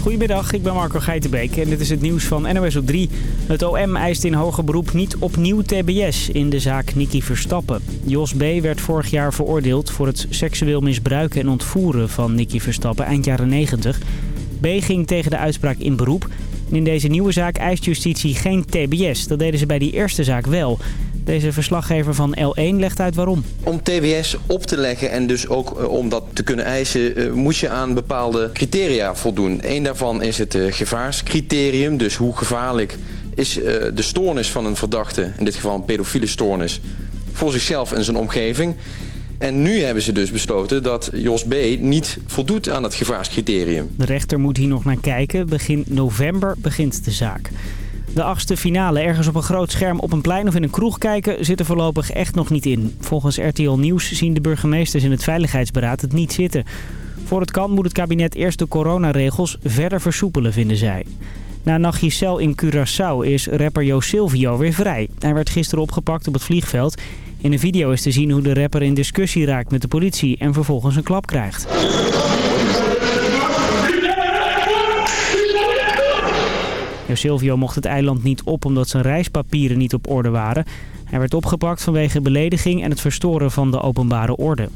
Goedemiddag, ik ben Marco Geitenbeek en dit is het nieuws van NOS op 3. Het OM eist in hoger beroep niet opnieuw TBS in de zaak Nicky Verstappen. Jos B. werd vorig jaar veroordeeld voor het seksueel misbruiken en ontvoeren van Nicky Verstappen eind jaren 90. B. ging tegen de uitspraak in beroep. En in deze nieuwe zaak eist justitie geen TBS. Dat deden ze bij die eerste zaak wel. Deze verslaggever van L1 legt uit waarom. Om TBS op te leggen en dus ook uh, om dat te kunnen eisen... Uh, moet je aan bepaalde criteria voldoen. Eén daarvan is het uh, gevaarscriterium. Dus hoe gevaarlijk is de stoornis van een verdachte... in dit geval een pedofiele stoornis... voor zichzelf en zijn omgeving... En nu hebben ze dus besloten dat Jos B. niet voldoet aan het gevaarscriterium. De rechter moet hier nog naar kijken. Begin november begint de zaak. De achtste finale ergens op een groot scherm op een plein of in een kroeg kijken zit er voorlopig echt nog niet in. Volgens RTL Nieuws zien de burgemeesters in het Veiligheidsberaad het niet zitten. Voor het kan moet het kabinet eerst de coronaregels verder versoepelen, vinden zij. Na een nachtje cel in Curaçao is rapper Jo Silvio weer vrij. Hij werd gisteren opgepakt op het vliegveld. In een video is te zien hoe de rapper in discussie raakt met de politie en vervolgens een klap krijgt. Silvio mocht het eiland niet op omdat zijn reispapieren niet op orde waren. Hij werd opgepakt vanwege belediging en het verstoren van de openbare orde.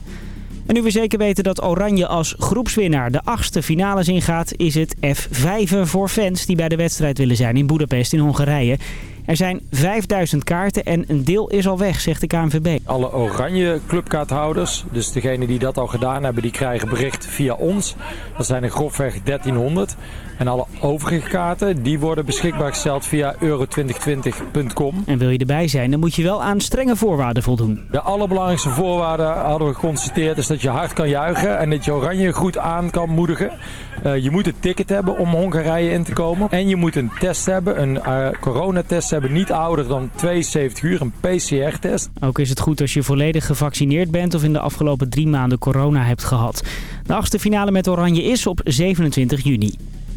En nu we zeker weten dat Oranje als groepswinnaar de achtste finales ingaat... is het F5 voor fans die bij de wedstrijd willen zijn in Boedapest in Hongarije. Er zijn 5000 kaarten en een deel is al weg, zegt de KNVB. Alle oranje clubkaarthouders, dus degenen die dat al gedaan hebben, die krijgen bericht via ons. Dat zijn er grofweg 1300. En alle overige kaarten die worden beschikbaar gesteld via euro2020.com. En wil je erbij zijn, dan moet je wel aan strenge voorwaarden voldoen. De allerbelangrijkste voorwaarden hadden we geconstateerd is dat je hard kan juichen en dat je oranje goed aan kan moedigen. Uh, je moet een ticket hebben om Hongarije in te komen. En je moet een test hebben, een uh, coronatest hebben, niet ouder dan 72 uur, een PCR-test. Ook is het goed als je volledig gevaccineerd bent of in de afgelopen drie maanden corona hebt gehad. De achtste finale met Oranje is op 27 juni.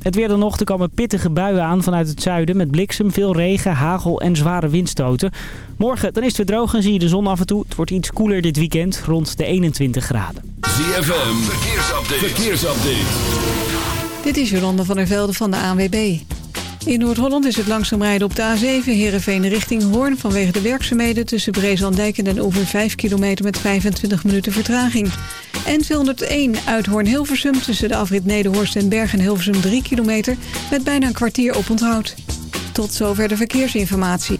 Het weer dan nog, er komen pittige buien aan vanuit het zuiden met bliksem, veel regen, hagel en zware windstoten. Morgen dan is het weer droog en zie je de zon af en toe. Het wordt iets koeler dit weekend, rond de 21 graden. ZFM, verkeersupdate. verkeersupdate. Dit is Jolanda van der Velde van de ANWB. In Noord-Holland is het langzaam rijden op de A7 Heerenveen richting Hoorn... vanwege de werkzaamheden tussen Breeslandijk en Den Oever 5 kilometer met 25 minuten vertraging. En 201 uit Hoorn-Hilversum tussen de afrit Nederhorst en Bergen-Hilversum 3 kilometer... met bijna een kwartier op onthoud. Tot zover de verkeersinformatie.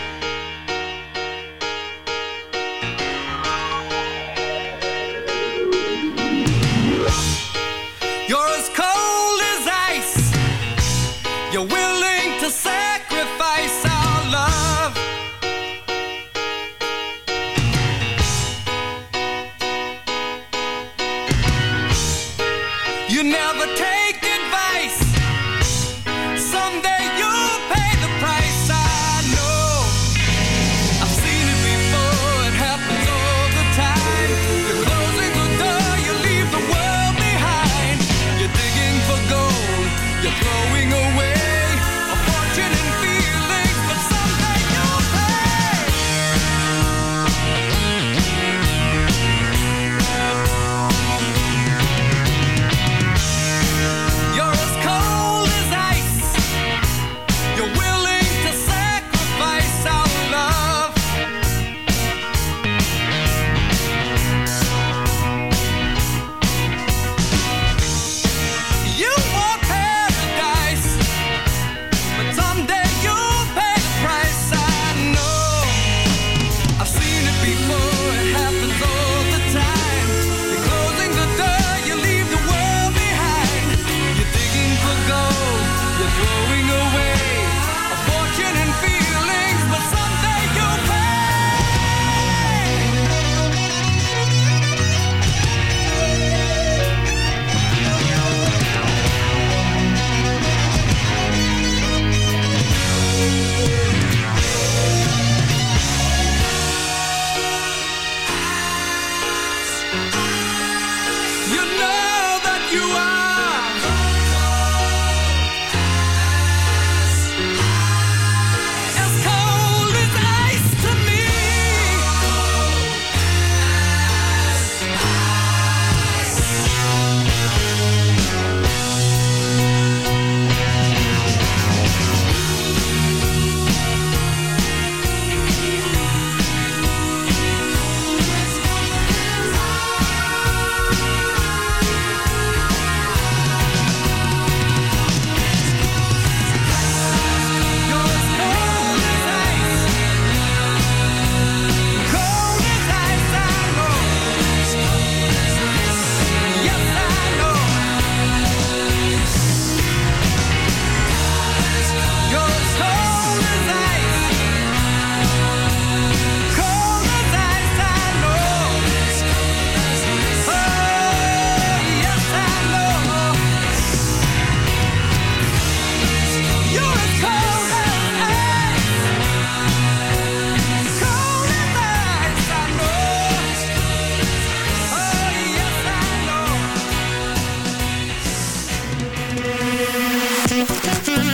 Mm-hmm.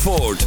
Zandvoort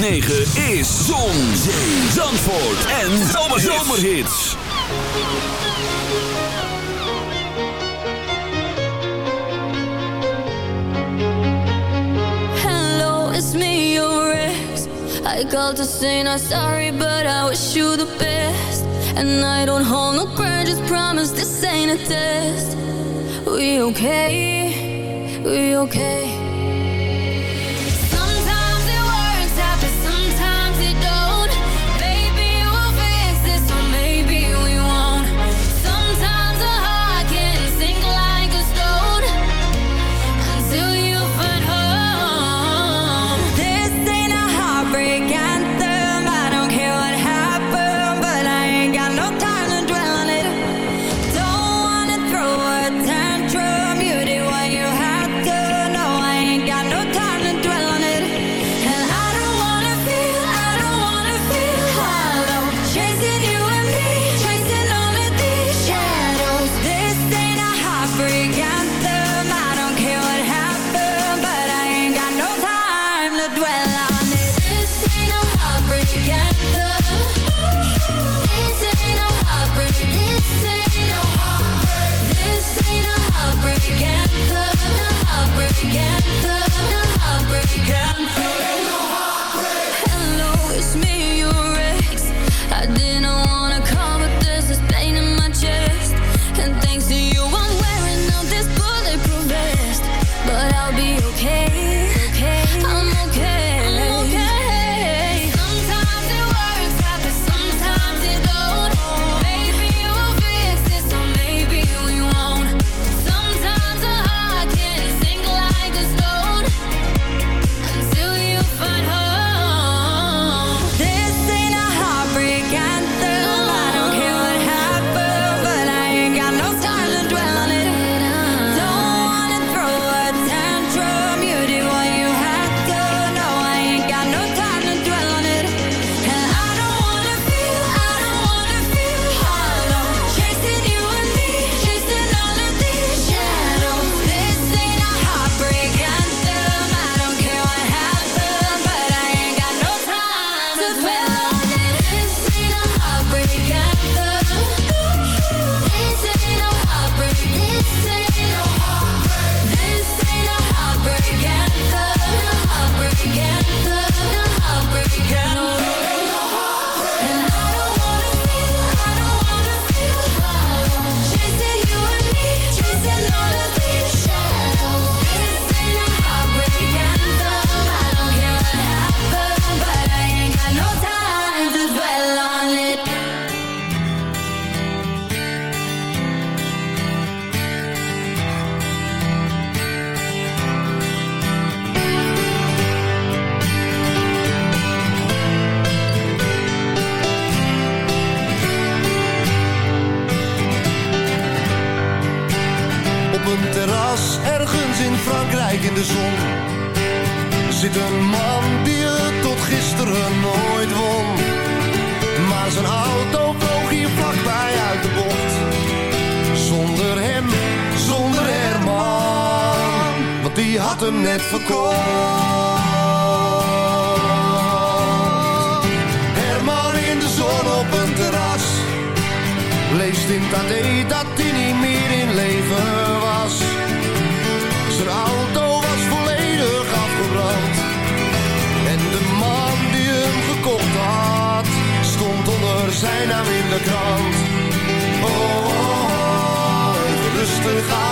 9 is Zon, Zee, Zandvoort en Zomerhits. Hello, it's me, your ex. I called to say not sorry, but I wish you the best. And I don't hold no grudges, promise this ain't a test. We okay, we okay. Oh, oh, oh rustig aan.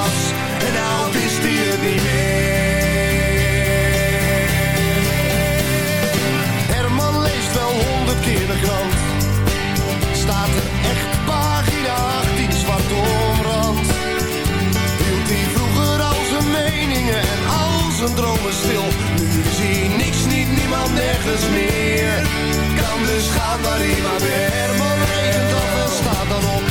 Zijn dromen stil. Nu hij niks, niet niemand, nergens meer. Kan dus gaan waar maar weer. Herman regent en staat dan op.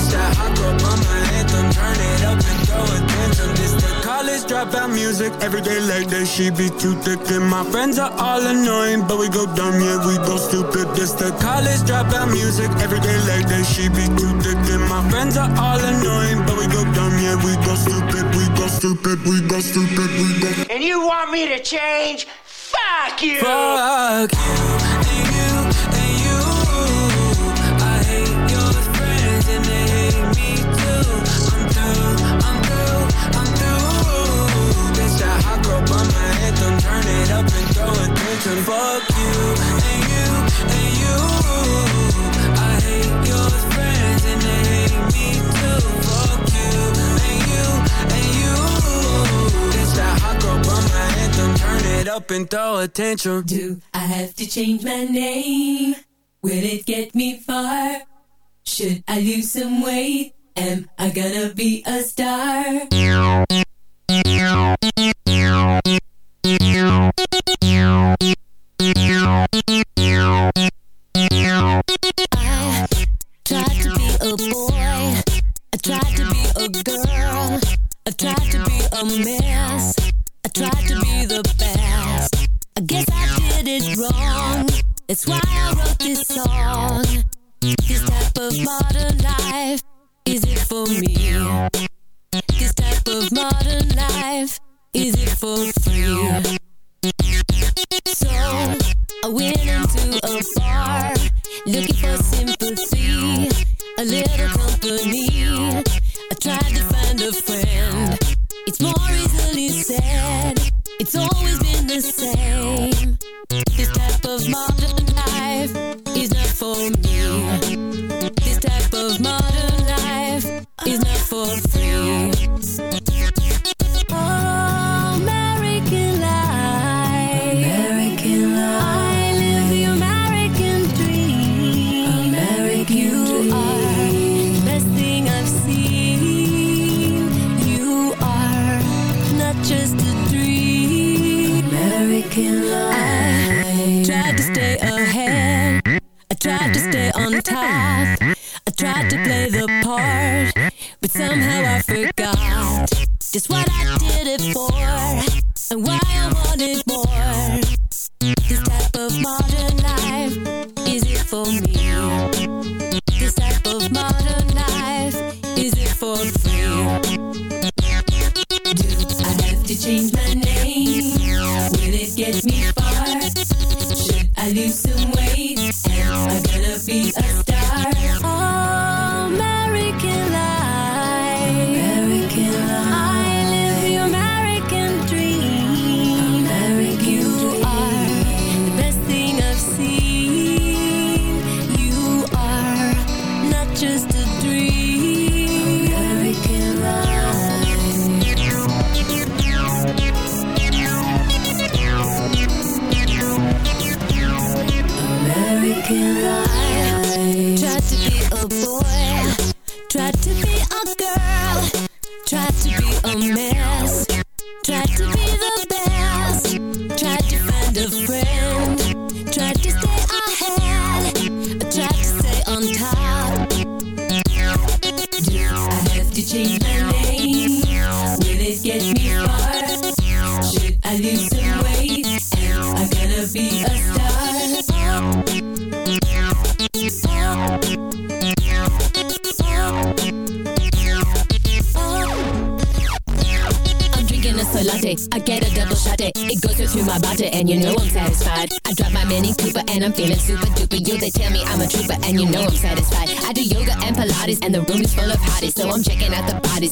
This that hot girl bummer anthem. Turn it up and throw attention. This the college dropout music. Every day like that, she be too thick. And my friends are all annoying, but we go dumb, yeah, we go stupid. This the college dropout music. Every day like that, she be too thick. And my friends are all annoying, but we go dumb, yeah, we go stupid, we go stupid, we go stupid, we go. And you want me to change? Fuck you! Fuck you attention. Fuck you and you and you. I hate your friends and they hate me too. Fuck you and you and you. This that hot girl bummer anthem. Turn it up and throw attention. Do I have to change my name? Will it get me far? Should I lose some weight? Am I gonna be a star? i tried to be a boy i tried to be a girl i tried to be a mess i tried to be the best i guess i did it wrong it's why i wrote this song this type of modern life Is it for free? Went into a bar looking for sympathy, a little company. I tried to find a friend. It's more easily said. It's always been the same. I tried to play the part, but somehow I forgot just what I did it for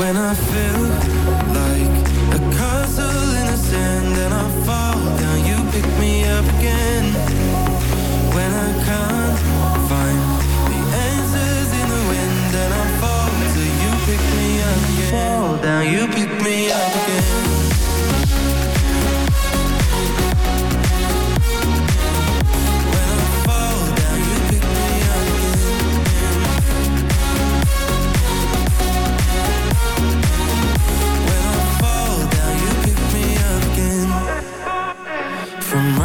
When I feel like a castle in the sand and I fall down, you pick me up again. When I can't find the answers in the wind I fall till you pick me up again. Fall down, you pick me up again.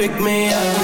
pick me up.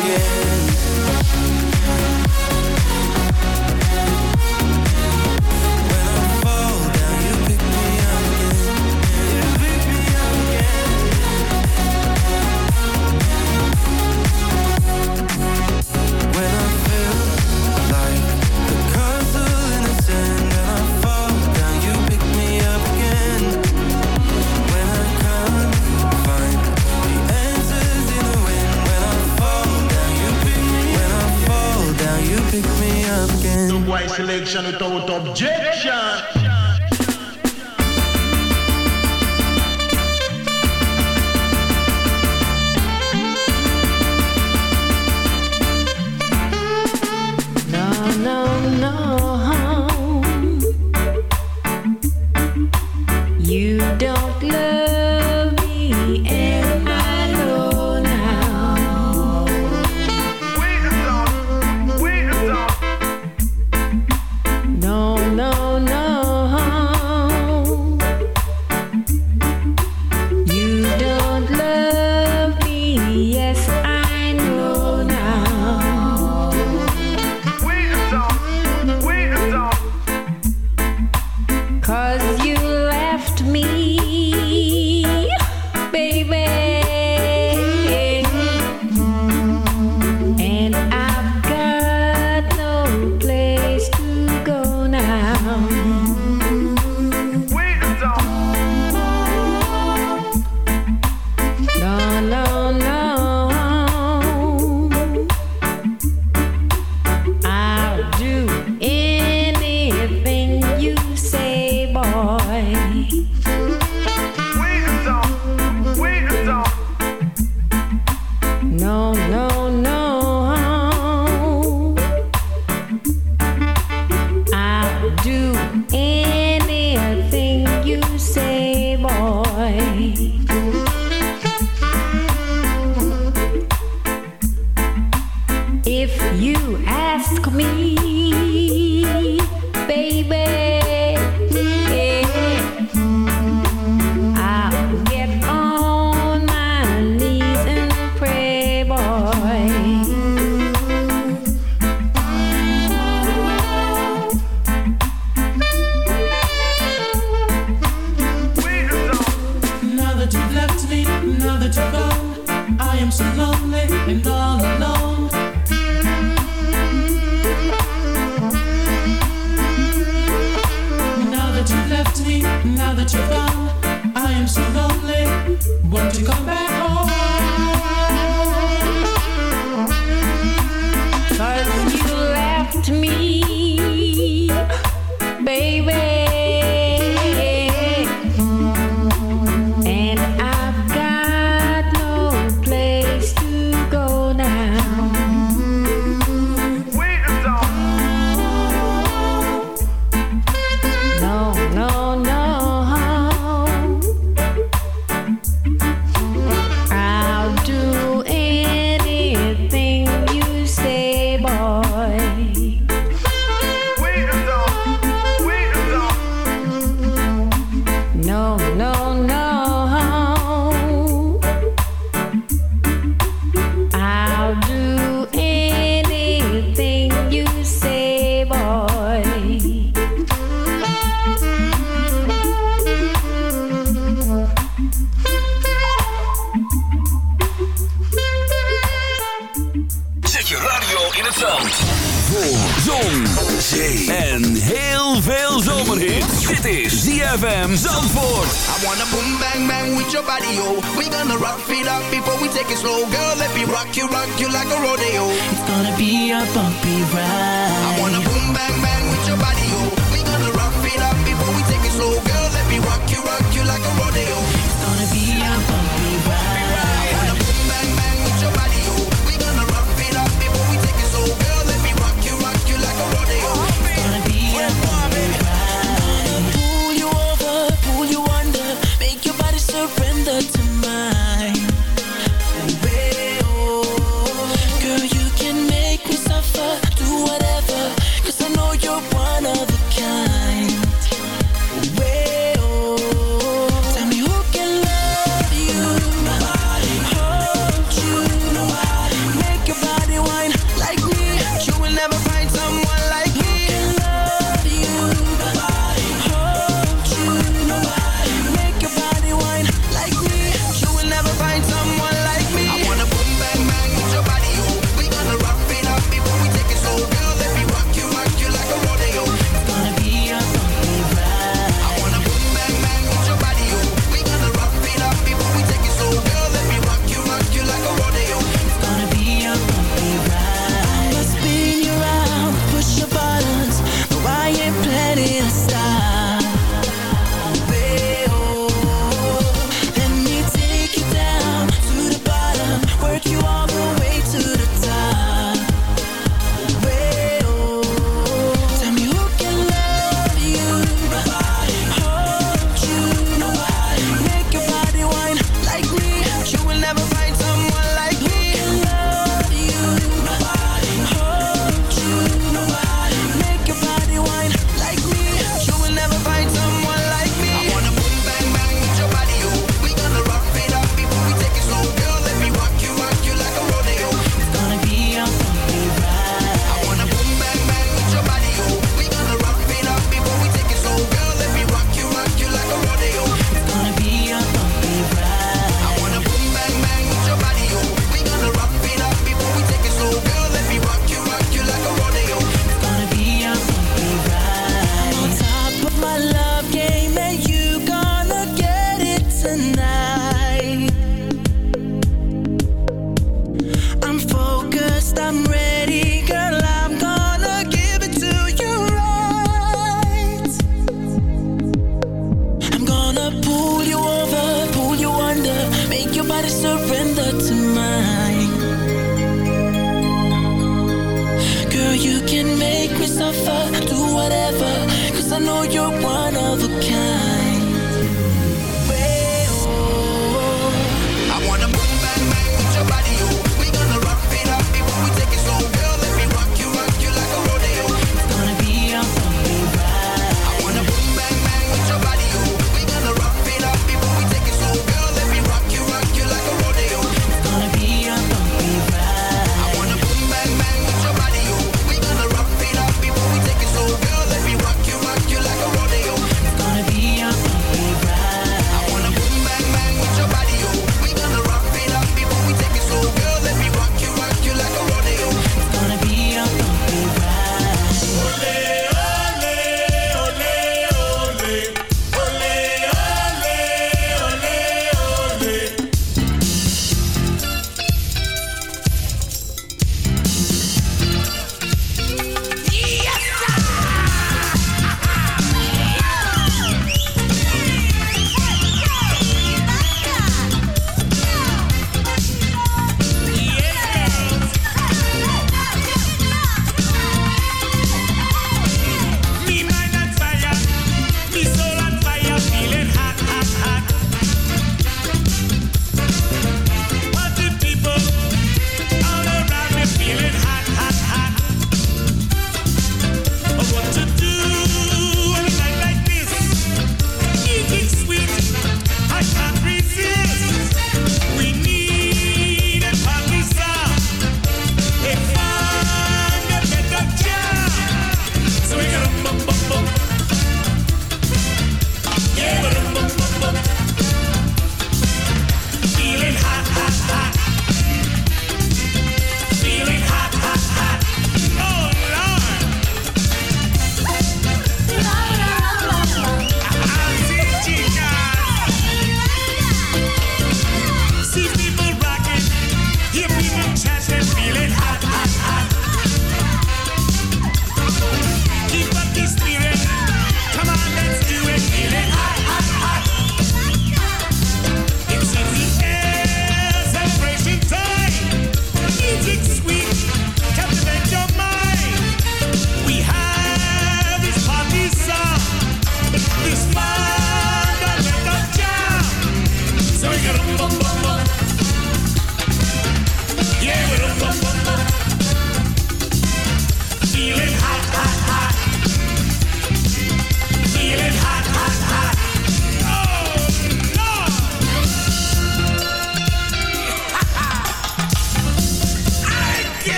selection without objection.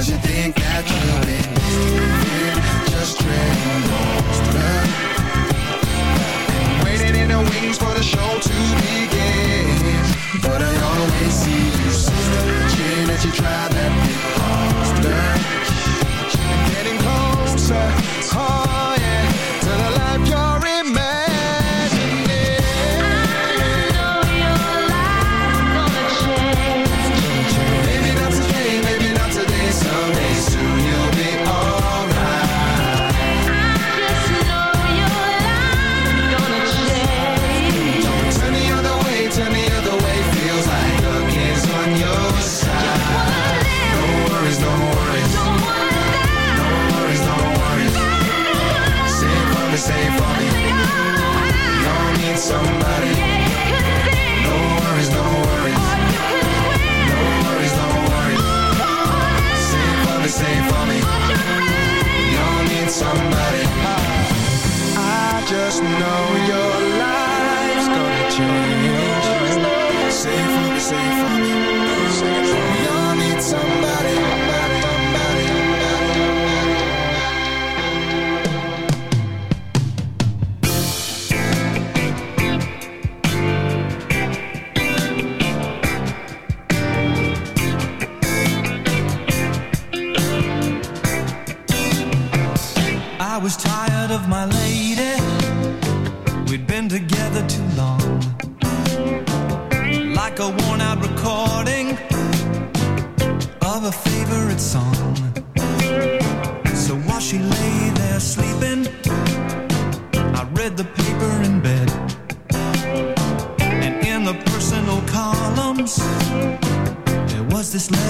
Cause you think that you've been here Just treading Waiting in the wings for the show to begin. But I always see you, sister as you try that big this land